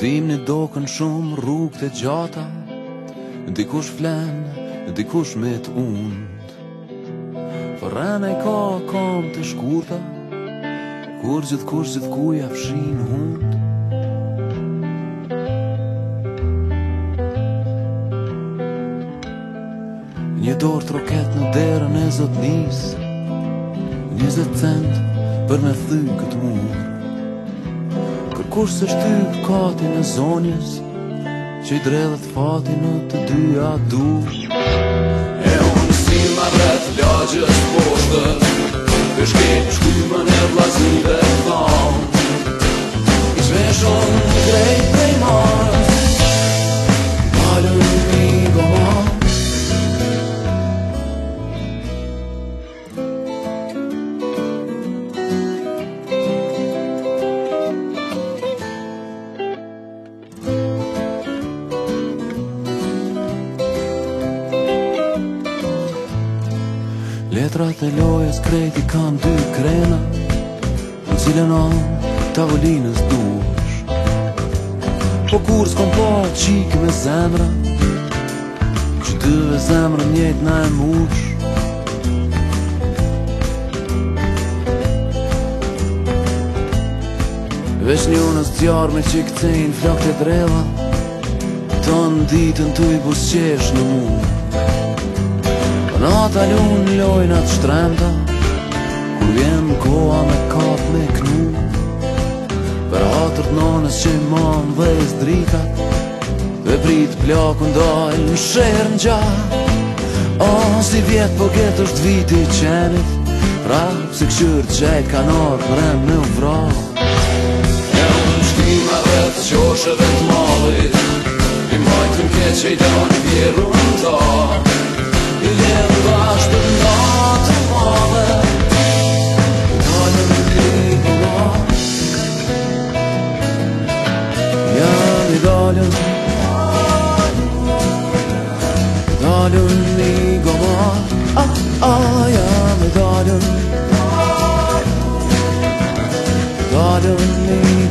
Dim një dokën shumë rrugë të gjata Dikush flen, dikush me të und Fërën e ka kam të shkurta Kur gjithë kush gjithë kuj afshin hund Një dorë të roket në derën e zotnisë, njës Njëzët cent për me thynë këtë mund kush se shtyp kati në zonjës Që i dredhët fati në të dyja du E unë si ma vreth lagjës poshtë Për shkejt e vlasë vetrat e lojës krejt kanë dy krena Në cilën anë tavolinës dush Po kur s'kom po qikë me zemra Që dyve zemra njët në e mush Vesh një tjarë me që këtejnë flakët e dreva Tonë ditën të i po busqesh në mund Nata lun lojnat shtremta Kur vjen koha me kap me knu Për atër të nones që mam dhe i zdrika Dhe prit plakun dojnë në shërë në gja O, si vjetë po këtë është viti qenit Pra, si këshyrë qajtë kanorë në rem në vra E unë shtima dhe të qoshe dhe të malit I majtë në keqe i da një vjeru darling, me on. I am a darling. Darling,